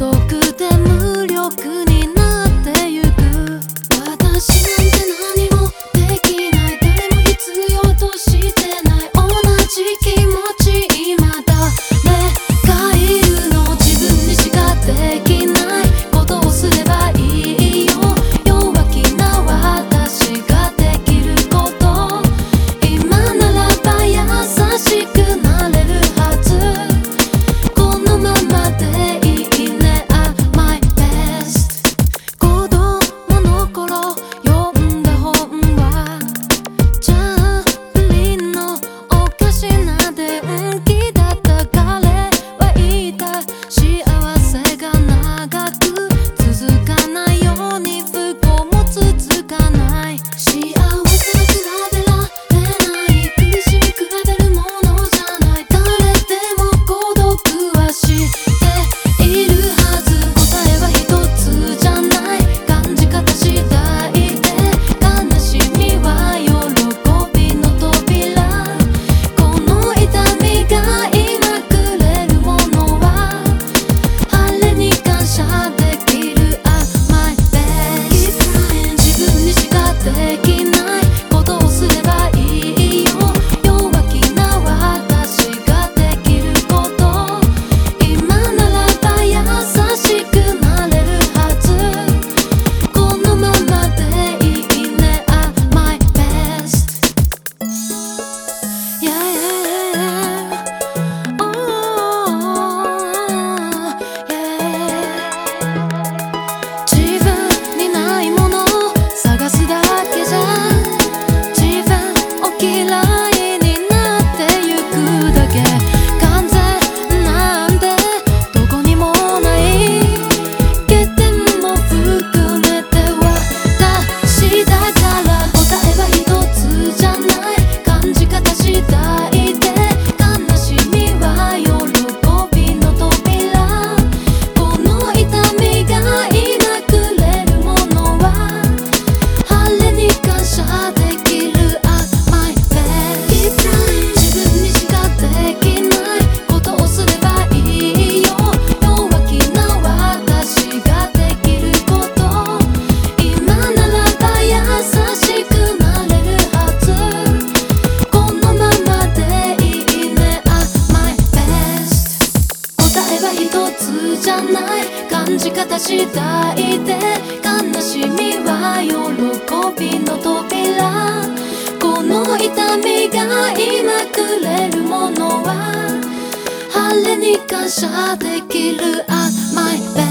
独で無力なじ方次第で悲しみは喜びの扉。この痛みが今くれるものは晴れに感謝できる a my best